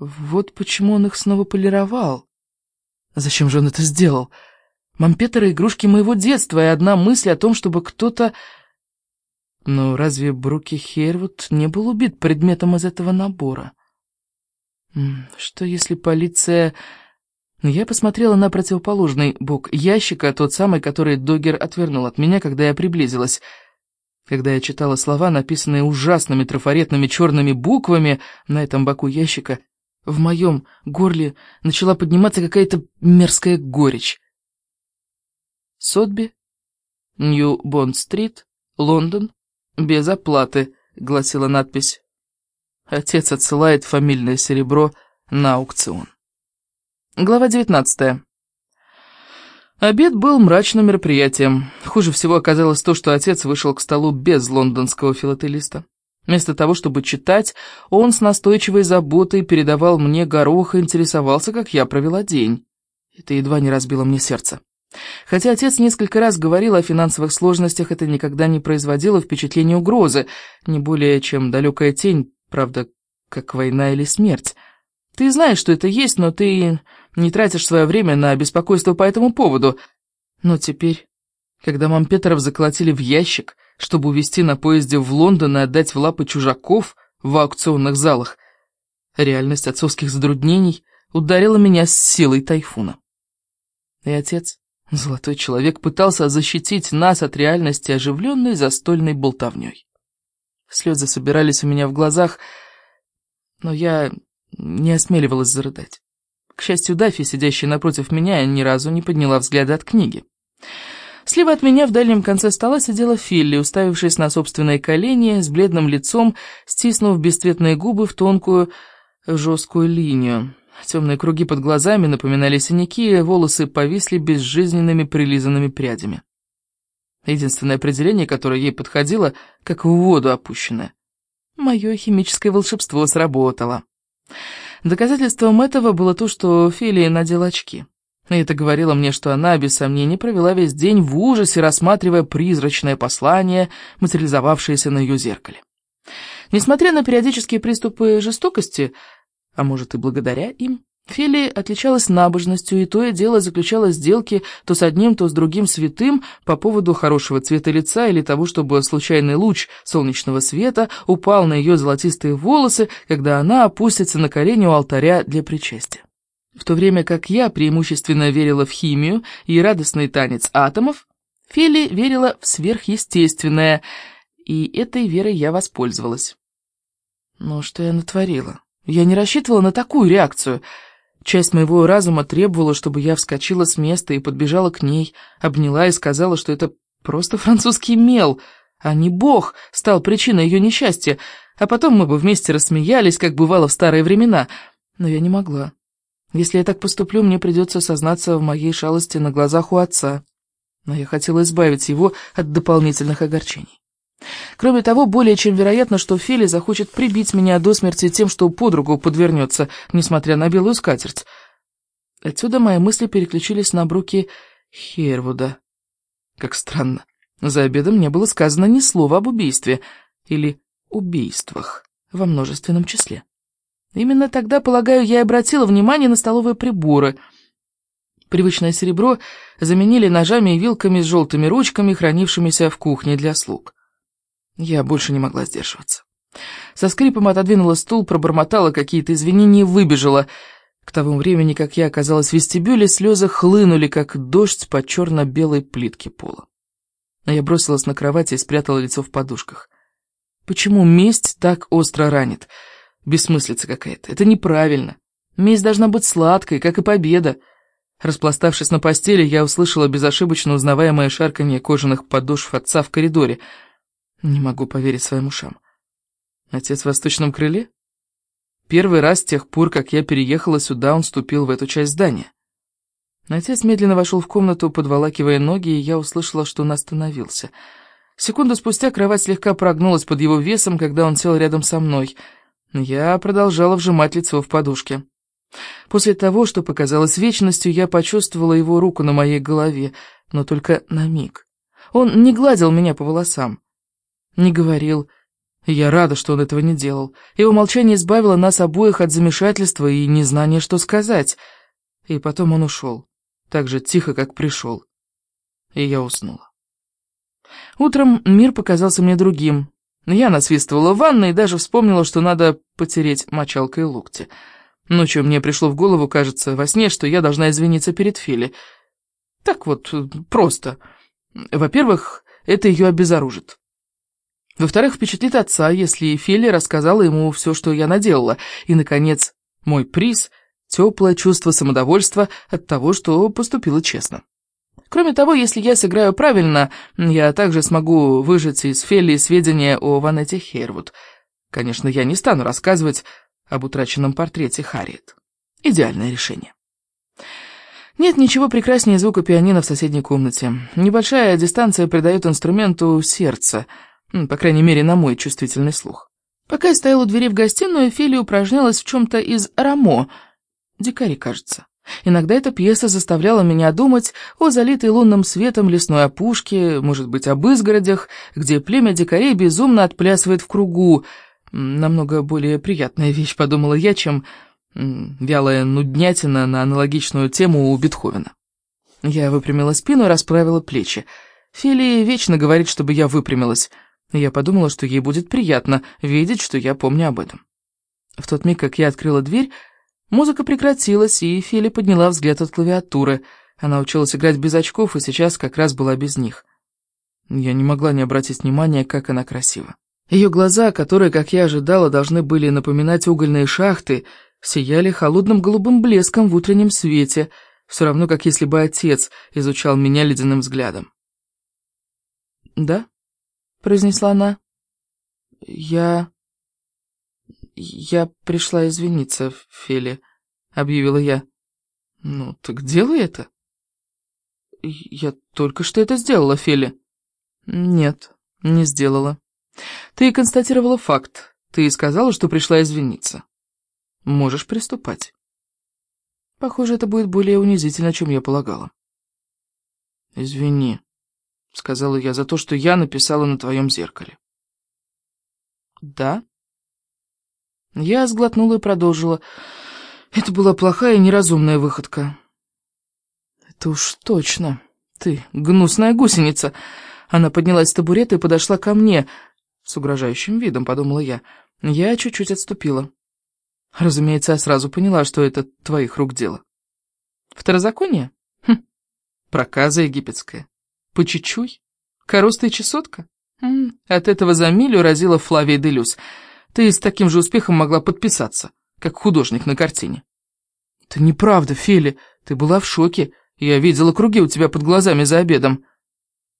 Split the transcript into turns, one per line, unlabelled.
Вот почему он их снова полировал. Зачем же он это сделал? Мампетеры — игрушки моего детства, и одна мысль о том, чтобы кто-то... Но разве Бруки Хейрвуд не был убит предметом из этого набора? Что если полиция... Я посмотрела на противоположный бок ящика, тот самый, который Догер отвернул от меня, когда я приблизилась. Когда я читала слова, написанные ужасными трафаретными черными буквами на этом боку ящика, в моем горле начала подниматься какая-то мерзкая горечь. Сотби, Нью-Бонд-стрит, Лондон, без оплаты, гласила надпись. Отец отсылает фамильное серебро на аукцион. Глава 19. Обед был мрачным мероприятием. Хуже всего оказалось то, что отец вышел к столу без лондонского филателиста. Вместо того, чтобы читать, он с настойчивой заботой передавал мне горох и интересовался, как я провела день. Это едва не разбило мне сердце. Хотя отец несколько раз говорил о финансовых сложностях, это никогда не производило впечатления угрозы, не более чем далекая тень, правда, как война или смерть. Ты знаешь, что это есть, но ты не тратишь свое время на беспокойство по этому поводу. Но теперь, когда мампетеров заколотили в ящик, чтобы увезти на поезде в Лондон и отдать в лапы чужаков в аукционных залах. Реальность отцовских затруднений ударила меня с силой тайфуна. И отец, золотой человек, пытался защитить нас от реальности оживленной застольной болтовней. Слезы собирались у меня в глазах, но я не осмеливалась зарыдать. К счастью, Даффи, сидящая напротив меня, ни разу не подняла взгляда от книги. Слева от меня в дальнем конце стола сидела Филли, уставившись на собственные колени, с бледным лицом, стиснув бесцветные губы в тонкую жесткую линию. Темные круги под глазами напоминали синяки, волосы повисли безжизненными прилизанными прядями. Единственное определение, которое ей подходило, как в воду опущенное. Мое химическое волшебство сработало. Доказательством этого было то, что Филия надела очки. И это говорило мне, что она, без сомнений, провела весь день в ужасе, рассматривая призрачное послание, материализовавшееся на ее зеркале. Несмотря на периодические приступы жестокости, а может и благодаря им, Фили отличалась набожностью, и то и дело заключала сделки то с одним, то с другим святым по поводу хорошего цвета лица или того, чтобы случайный луч солнечного света упал на ее золотистые волосы, когда она опустится на колени у алтаря для причастия. В то время как я преимущественно верила в химию и радостный танец атомов, Фели верила в сверхъестественное, и этой верой я воспользовалась. Но что я натворила? Я не рассчитывала на такую реакцию. Часть моего разума требовала, чтобы я вскочила с места и подбежала к ней, обняла и сказала, что это просто французский мел, а не бог стал причиной ее несчастья, а потом мы бы вместе рассмеялись, как бывало в старые времена. Но я не могла. Если я так поступлю, мне придется сознаться в моей шалости на глазах у отца. Но я хотела избавить его от дополнительных огорчений. Кроме того, более чем вероятно, что Фили захочет прибить меня до смерти тем, что подругу подвернется, несмотря на белую скатерть. Отсюда мои мысли переключились на бруки Хервуда. Как странно. За обедом не было сказано ни слова об убийстве или убийствах во множественном числе. Именно тогда, полагаю, я и обратила внимание на столовые приборы. Привычное серебро заменили ножами и вилками с желтыми ручками, хранившимися в кухне для слуг. Я больше не могла сдерживаться. Со скрипом отодвинула стул, пробормотала какие-то извинения и выбежала. К тому времени, как я оказалась в вестибюле, слезы хлынули, как дождь по черно-белой плитке пола. Я бросилась на кровать и спрятала лицо в подушках. Почему месть так остро ранит? — Бессмыслица какая-то. Это неправильно. Месть должна быть сладкой, как и победа. Распластавшись на постели, я услышала безошибочно узнаваемое шарканье кожаных подошв отца в коридоре. Не могу поверить своим ушам. Отец в восточном крыле? Первый раз с тех пор, как я переехала сюда, он ступил в эту часть здания. Отец медленно вошел в комнату, подволакивая ноги, и я услышала, что он остановился. Секунду спустя кровать слегка прогнулась под его весом, когда он сел рядом со мной — я продолжала вжимать лицо в подушке. После того, что показалось вечностью, я почувствовала его руку на моей голове, но только на миг. Он не гладил меня по волосам, не говорил Я рада, что он этого не делал. Его молчание избавило нас обоих от замешательства и незнания, что сказать. И потом он ушел, так же тихо, как пришел. И я уснула. Утром мир показался мне другим. Я насвистывала в ванной и даже вспомнила, что надо потереть мочалкой локти. Ночью мне пришло в голову, кажется, во сне, что я должна извиниться перед Фили. Так вот, просто. Во-первых, это ее обезоружит. Во-вторых, впечатлит отца, если Фили рассказала ему все, что я наделала. И, наконец, мой приз — теплое чувство самодовольства от того, что поступила честно. Кроме того, если я сыграю правильно, я также смогу выжать из Фелли сведения о Ванете Хервуд. Конечно, я не стану рассказывать об утраченном портрете Харриет. Идеальное решение. Нет ничего прекраснее звука пианино в соседней комнате. Небольшая дистанция придает инструменту сердце, по крайней мере, на мой чувствительный слух. Пока я стояла у двери в гостиную, Фели упражнялась в чем-то из рамо. Дикари, кажется. Иногда эта пьеса заставляла меня думать о залитой лунным светом лесной опушке, может быть, об изгородях, где племя дикарей безумно отплясывает в кругу. Намного более приятная вещь, подумала я, чем вялая нуднятина на аналогичную тему у Бетховена. Я выпрямила спину и расправила плечи. Фили вечно говорит, чтобы я выпрямилась. Я подумала, что ей будет приятно видеть, что я помню об этом. В тот миг, как я открыла дверь, Музыка прекратилась, и Фили подняла взгляд от клавиатуры. Она училась играть без очков, и сейчас как раз была без них. Я не могла не обратить внимания, как она красива. Ее глаза, которые, как я ожидала, должны были напоминать угольные шахты, сияли холодным голубым блеском в утреннем свете, все равно, как если бы отец изучал меня ледяным взглядом. «Да?» — произнесла она. «Я...» «Я пришла извиниться, Фели», — объявила я. «Ну, так делай это». «Я только что это сделала, Фели». «Нет, не сделала. Ты констатировала факт. Ты сказала, что пришла извиниться. Можешь приступать». Похоже, это будет более унизительно, чем я полагала. «Извини», — сказала я, — «за то, что я написала на твоем зеркале». «Да?» Я сглотнула и продолжила. Это была плохая и неразумная выходка. Это уж точно. Ты гнусная гусеница. Она поднялась с табурета и подошла ко мне. С угрожающим видом, подумала я. Я чуть-чуть отступила. Разумеется, я сразу поняла, что это твоих рук дело. Второзаконие? Хм. Проказа египетская. По чуть-чуть? Коростая чесотка? -м. От этого за милю разила Флавия Делюс. Ты с таким же успехом могла подписаться, как художник на картине. Это неправда, Фели, ты была в шоке. Я видела круги у тебя под глазами за обедом.